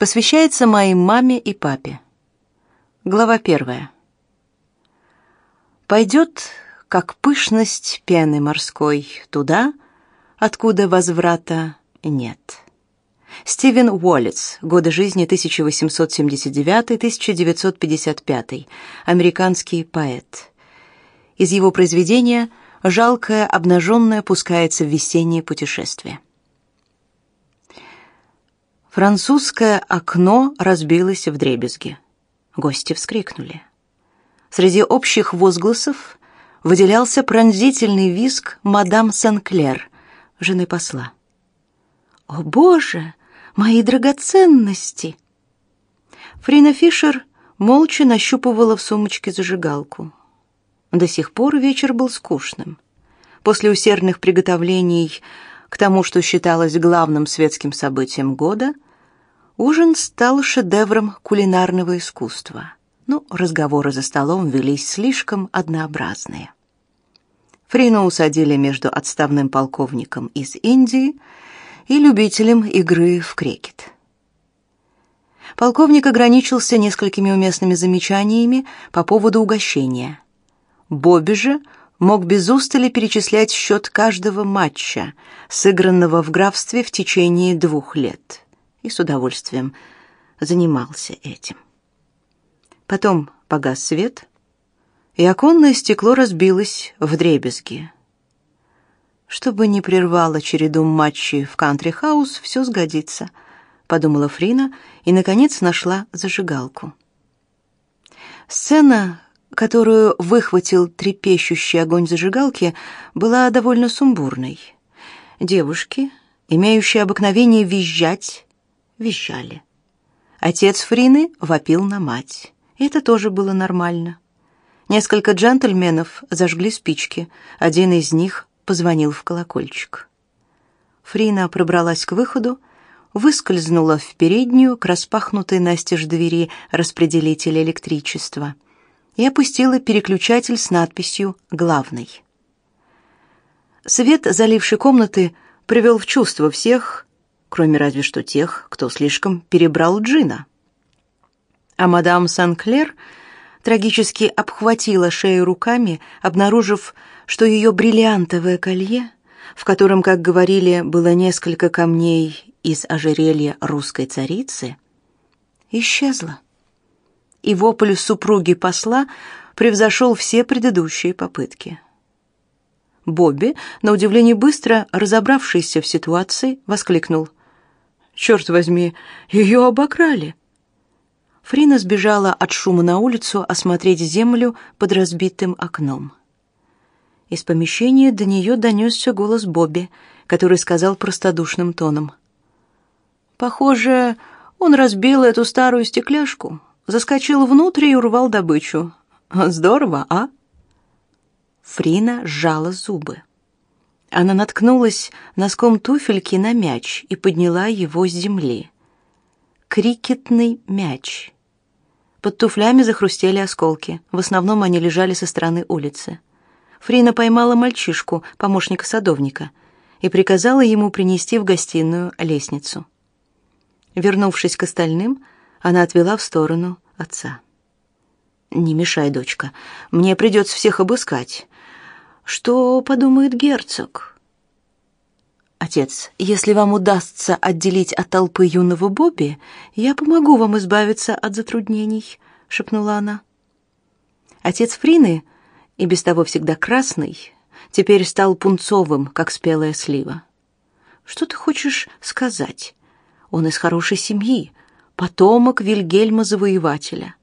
Посвящается моей маме и папе. Глава первая. Пойдет, как пышность пены морской, туда, откуда возврата нет. Стивен Уоллетс. Годы жизни 1879-1955. Американский поэт. Из его произведения «Жалкое обнаженное пускается в весеннее путешествие». Французское окно разбилось в дребезги. Гости вскрикнули. Среди общих возгласов выделялся пронзительный визг мадам Сен-Клер, жены посла. «О, Боже! Мои драгоценности!» Фрина Фишер молча нащупывала в сумочке зажигалку. До сих пор вечер был скучным. После усердных приготовлений к тому, что считалось главным светским событием года, ужин стал шедевром кулинарного искусства. Но разговоры за столом велись слишком однообразные. Фрину усадили между отставным полковником из Индии и любителем игры в крикет. Полковник ограничился несколькими уместными замечаниями по поводу угощения. Бобби же мог без устали перечислять счет каждого матча, сыгранного в графстве в течение двух лет, и с удовольствием занимался этим. Потом погас свет, и оконное стекло разбилось в дребезги. Чтобы не прервало череду матчей в кантри-хаус, все сгодится, подумала Фрина и наконец нашла зажигалку. Сцена, которую выхватил трепещущий огонь зажигалки, была довольно сумбурной. Девушки, имеющие обыкновение визжать, визжали. Отец Фрины вопил на мать. Это тоже было нормально. Несколько джентльменов зажгли спички. Один из них позвонил в колокольчик. Фрина пробралась к выходу, выскользнула в переднюю к распахнутой настежь двери распределителя электричества — и опустила переключатель с надписью «Главный». Свет, заливший комнаты, привел в чувство всех, кроме разве что тех, кто слишком перебрал джина. А мадам Сан-Клер трагически обхватила шею руками, обнаружив, что ее бриллиантовое колье, в котором, как говорили, было несколько камней из ожерелья русской царицы, исчезло и вопль супруги посла превзошел все предыдущие попытки. Бобби, на удивление быстро разобравшийся в ситуации, воскликнул. «Черт возьми, ее обокрали!» Фрина сбежала от шума на улицу осмотреть землю под разбитым окном. Из помещения до нее донесся голос Бобби, который сказал простодушным тоном. «Похоже, он разбил эту старую стекляшку заскочил внутрь и урвал добычу. Здорово, а? Фрина сжала зубы. Она наткнулась носком туфельки на мяч и подняла его с земли. Крикетный мяч. Под туфлями захрустели осколки. В основном они лежали со стороны улицы. Фрина поймала мальчишку, помощника садовника, и приказала ему принести в гостиную лестницу. Вернувшись к остальным, она отвела в сторону отца. «Не мешай, дочка. Мне придется всех обыскать. Что подумает герцог?» «Отец, если вам удастся отделить от толпы юного Бобби, я помогу вам избавиться от затруднений», — шепнула она. Отец Фрины, и без того всегда красный, теперь стал пунцовым, как спелая слива. «Что ты хочешь сказать? Он из хорошей семьи, потомок Вильгельма Завоевателя.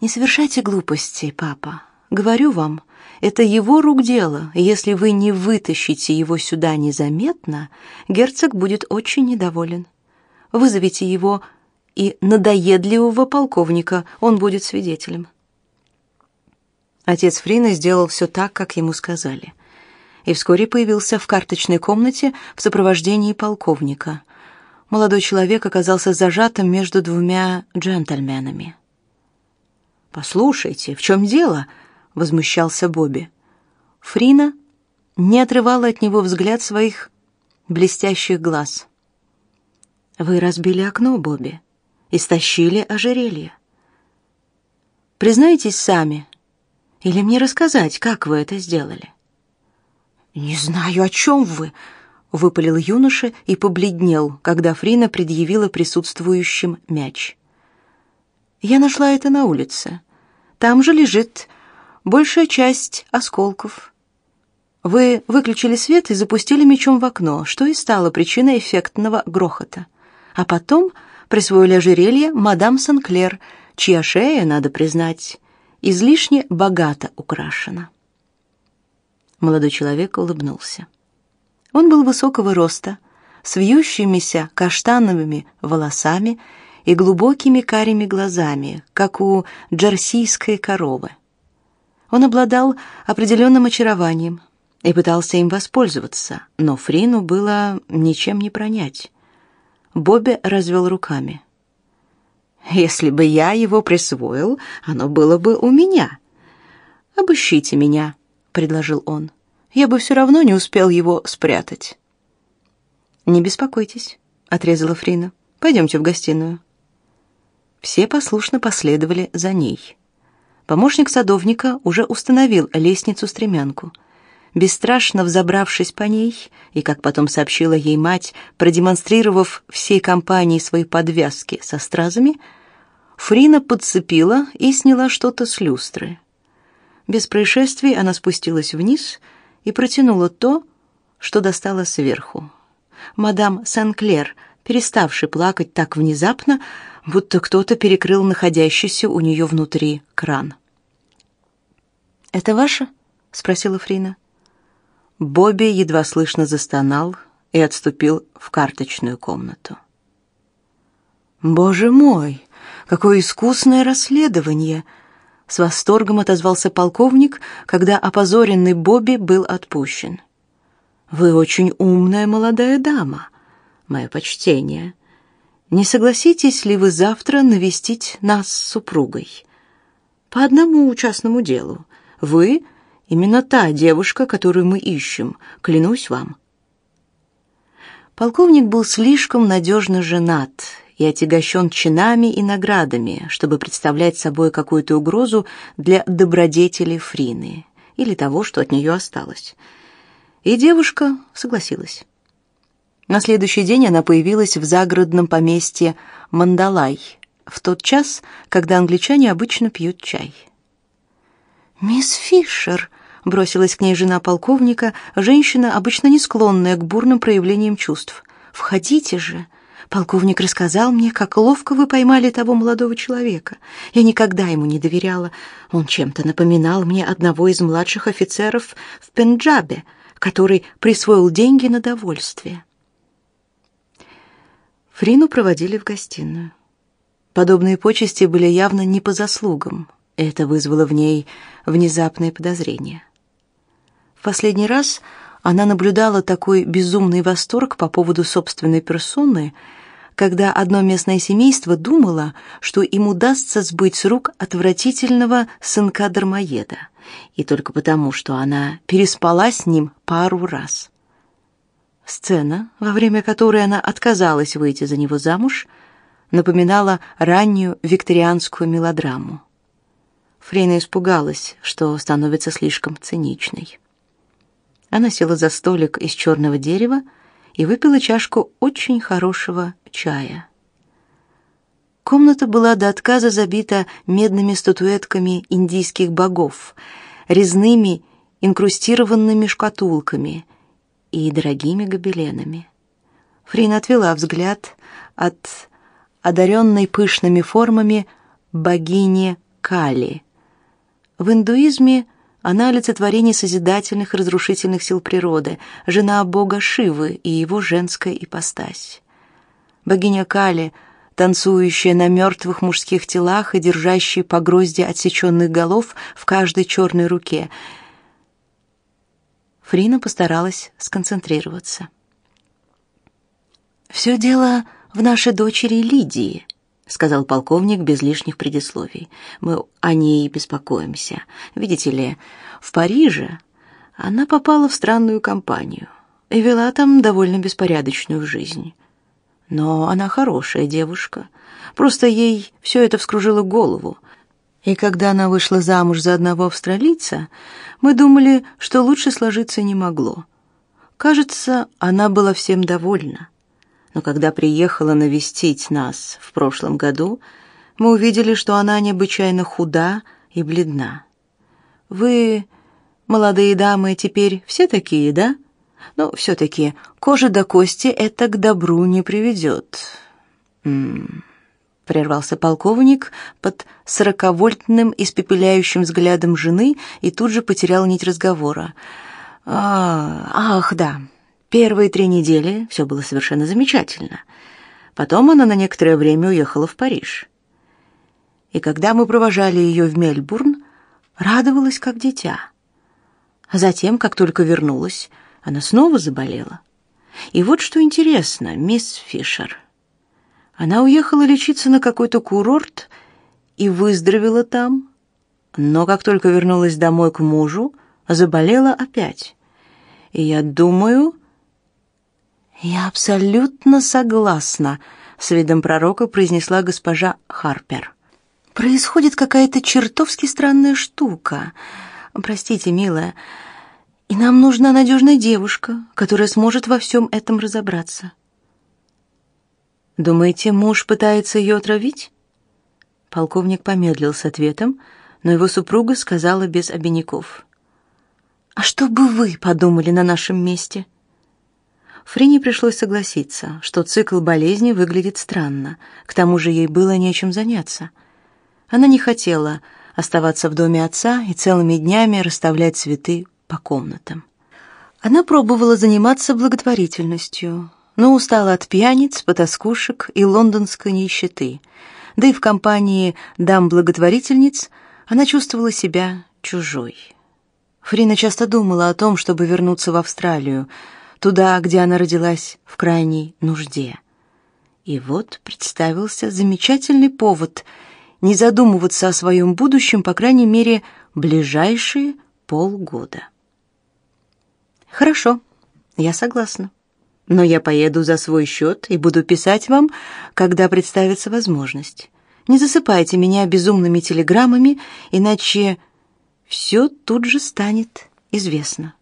Не совершайте глупостей, папа. Говорю вам, это его рук дело. Если вы не вытащите его сюда незаметно, герцог будет очень недоволен. Вызовите его и надоедливого полковника, он будет свидетелем. Отец Фрина сделал все так, как ему сказали. И вскоре появился в карточной комнате в сопровождении полковника молодой человек оказался зажатым между двумя джентльменами. «Послушайте, в чем дело?» — возмущался Бобби. Фрина не отрывала от него взгляд своих блестящих глаз. Вы разбили окно, Бобби, и стащили ожерелье. Признайтесь сами, или мне рассказать, как вы это сделали? Не знаю, о чем вы, выпалил юноша и побледнел, когда Фрина предъявила присутствующим мяч. Я нашла это на улице. Там же лежит большая часть осколков. Вы выключили свет и запустили мечом в окно, что и стало причиной эффектного грохота. А потом присвоили ожерелье мадам Санклер, чья шея, надо признать, излишне богато украшена. Молодой человек улыбнулся. Он был высокого роста, с вьющимися каштановыми волосами и глубокими карими глазами, как у джерсийской коровы. Он обладал определенным очарованием и пытался им воспользоваться, но Фрину было ничем не пронять. Бобби развел руками. «Если бы я его присвоил, оно было бы у меня. Обыщите меня», — предложил он. «Я бы все равно не успел его спрятать». «Не беспокойтесь», — отрезала Фрина. «Пойдемте в гостиную». Все послушно последовали за ней. Помощник садовника уже установил лестницу-стремянку. Бесстрашно взобравшись по ней, и, как потом сообщила ей мать, продемонстрировав всей компании свои подвязки со стразами, Фрина подцепила и сняла что-то с люстры. Без происшествий она спустилась вниз и протянула то, что достала сверху. Мадам Сен-Клер, переставший плакать так внезапно, будто кто-то перекрыл находящийся у нее внутри кран. «Это ваше?» — спросила Фрина. Бобби едва слышно застонал и отступил в карточную комнату. «Боже мой, какое искусное расследование!» С восторгом отозвался полковник, когда опозоренный Бобби был отпущен. «Вы очень умная молодая дама. Мое почтение. Не согласитесь ли вы завтра навестить нас с супругой? По одному частному делу. Вы именно та девушка, которую мы ищем, клянусь вам. Полковник был слишком надежно женат и отягощен чинами и наградами, чтобы представлять собой какую-то угрозу для добродетели Фрины или того, что от нее осталось. И девушка согласилась. На следующий день она появилась в загородном поместье Мандалай в тот час, когда англичане обычно пьют чай. «Мисс Фишер», — бросилась к ней жена полковника, женщина, обычно не склонная к бурным проявлениям чувств. «Входите же. Полковник рассказал мне, как ловко вы поймали того молодого человека. Я никогда ему не доверяла. Он чем-то напоминал мне одного из младших офицеров в Пенджабе, который присвоил деньги на довольствие». Фрину проводили в гостиную. Подобные почести были явно не по заслугам. Это вызвало в ней внезапное подозрение. В последний раз она наблюдала такой безумный восторг по поводу собственной персоны, когда одно местное семейство думало, что им удастся сбыть с рук отвратительного сынка-дармоеда, и только потому, что она переспала с ним пару раз. Сцена, во время которой она отказалась выйти за него замуж, напоминала раннюю викторианскую мелодраму. Фрейна испугалась, что становится слишком циничной. Она села за столик из черного дерева и выпила чашку очень хорошего чая. Комната была до отказа забита медными статуэтками индийских богов, резными инкрустированными шкатулками и дорогими гобеленами. Фрина отвела взгляд от одаренной пышными формами богини Кали. В индуизме она олицетворение созидательных и разрушительных сил природы, жена бога Шивы и его женская ипостась. Богиня Кали, танцующая на мертвых мужских телах и держащая по грозди отсеченных голов в каждой черной руке — Фрина постаралась сконцентрироваться. «Все дело в нашей дочери Лидии», — сказал полковник без лишних предисловий. «Мы о ней беспокоимся. Видите ли, в Париже она попала в странную компанию и вела там довольно беспорядочную жизнь. Но она хорошая девушка. Просто ей все это вскружило голову. И когда она вышла замуж за одного австралийца, мы думали, что лучше сложиться не могло. Кажется, она была всем довольна. Но когда приехала навестить нас в прошлом году, мы увидели, что она необычайно худа и бледна. Вы, молодые дамы, теперь все такие, да? Но все-таки кожа до кости это к добру не приведет. М прервался полковник под сороковольтным испепеляющим взглядом жены и тут же потерял нить разговора. А, ах, да. Первые три недели все было совершенно замечательно. Потом она на некоторое время уехала в Париж. И когда мы провожали ее в Мельбурн, радовалась как дитя. А затем, как только вернулась, она снова заболела. И вот что интересно, мисс Фишер. Она уехала лечиться на какой-то курорт и выздоровела там, но как только вернулась домой к мужу, заболела опять. И я думаю, я абсолютно согласна, с видом пророка произнесла госпожа Харпер. Происходит какая-то чертовски странная штука. Простите, милая, и нам нужна надежная девушка, которая сможет во всем этом разобраться. Думаете, муж пытается ее отравить? Полковник помедлил с ответом, но его супруга сказала без обиняков: "А что бы вы подумали на нашем месте?" Фрине пришлось согласиться, что цикл болезни выглядит странно. К тому же ей было нечем заняться. Она не хотела оставаться в доме отца и целыми днями расставлять цветы по комнатам. Она пробовала заниматься благотворительностью, но устала от пьяниц, потаскушек и лондонской нищеты. Да и в компании дам-благотворительниц она чувствовала себя чужой. Фрина часто думала о том, чтобы вернуться в Австралию, туда, где она родилась в крайней нужде. И вот представился замечательный повод не задумываться о своем будущем, по крайней мере, ближайшие полгода. Хорошо, я согласна но я поеду за свой счет и буду писать вам, когда представится возможность. Не засыпайте меня безумными телеграммами, иначе все тут же станет известно.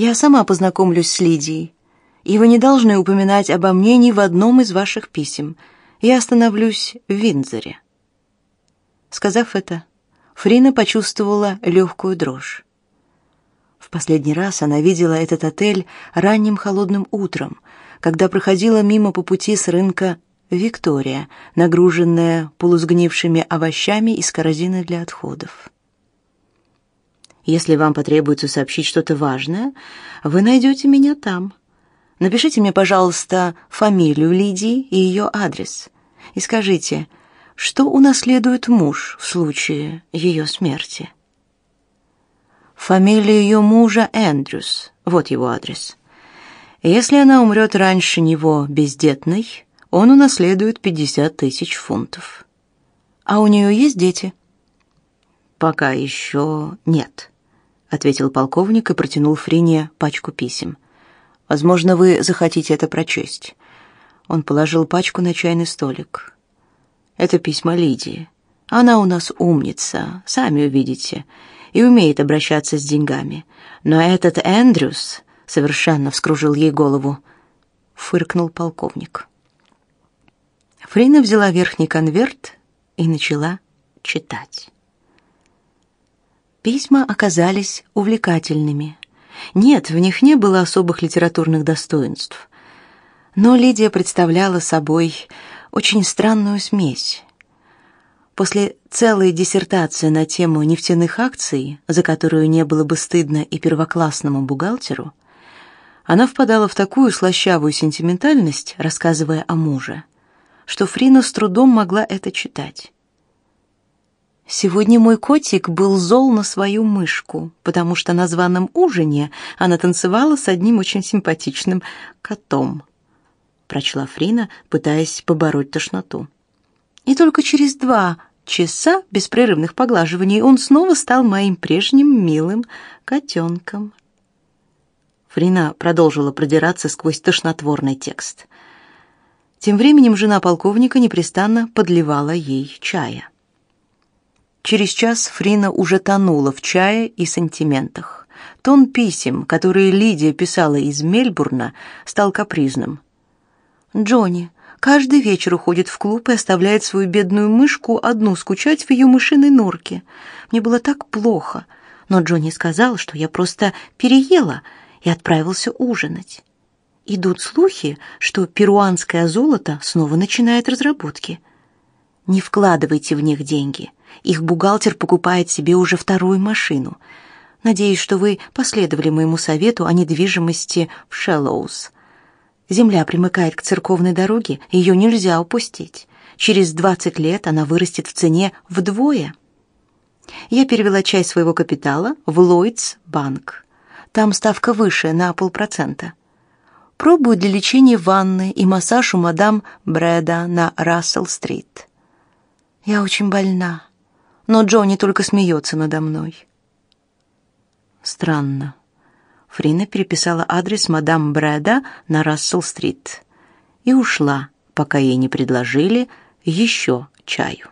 Я сама познакомлюсь с Лидией, и вы не должны упоминать обо мне ни в одном из ваших писем. Я остановлюсь в Виндзоре. Сказав это, Фрина почувствовала легкую дрожь. В последний раз она видела этот отель ранним холодным утром, когда проходила мимо по пути с рынка Виктория, нагруженная полусгнившими овощами из корзины для отходов. Если вам потребуется сообщить что-то важное, вы найдете меня там. Напишите мне, пожалуйста, фамилию Лидии и ее адрес. И скажите, что унаследует муж в случае ее смерти. Фамилия ее мужа Эндрюс. Вот его адрес. Если она умрет раньше него бездетной, он унаследует 50 тысяч фунтов. А у нее есть дети? Пока еще нет, ответил полковник и протянул Фрине пачку писем. Возможно, вы захотите это прочесть. Он положил пачку на чайный столик. Это письма Лидии. Она у нас умница, сами увидите и умеет обращаться с деньгами. Но этот Эндрюс совершенно вскружил ей голову, фыркнул полковник. Фрина взяла верхний конверт и начала читать. Письма оказались увлекательными. Нет, в них не было особых литературных достоинств. Но Лидия представляла собой очень странную смесь После целой диссертации на тему нефтяных акций, за которую не было бы стыдно и первоклассному бухгалтеру, она впадала в такую слащавую сентиментальность, рассказывая о муже, что Фрина с трудом могла это читать. Сегодня мой котик был зол на свою мышку, потому что на званом ужине она танцевала с одним очень симпатичным котом. Прочла Фрина, пытаясь побороть тошноту. И только через два часа беспрерывных поглаживаний он снова стал моим прежним милым котенком. Фрина продолжила продираться сквозь тошнотворный текст. Тем временем жена полковника непрестанно подливала ей чая. Через час Фрина уже тонула в чае и сантиментах. Тон писем, которые Лидия писала из Мельбурна, стал капризным. «Джонни, каждый вечер уходит в клуб и оставляет свою бедную мышку одну скучать в ее мышиной норке. Мне было так плохо, но Джонни сказал, что я просто переела и отправился ужинать. Идут слухи, что перуанское золото снова начинает разработки. Не вкладывайте в них деньги. Их бухгалтер покупает себе уже вторую машину. Надеюсь, что вы последовали моему совету о недвижимости в Шеллоус. Земля примыкает к церковной дороге, ее нельзя упустить. Через 20 лет она вырастет в цене вдвое. Я перевела часть своего капитала в Lloyds банк. Там ставка выше на полпроцента. Пробую для лечения ванны и массаж у мадам Брэда на Рассел-стрит. Я очень больна, но Джонни только смеется надо мной. Странно. Фрина переписала адрес мадам Брэда на Рассел-стрит и ушла, пока ей не предложили еще чаю.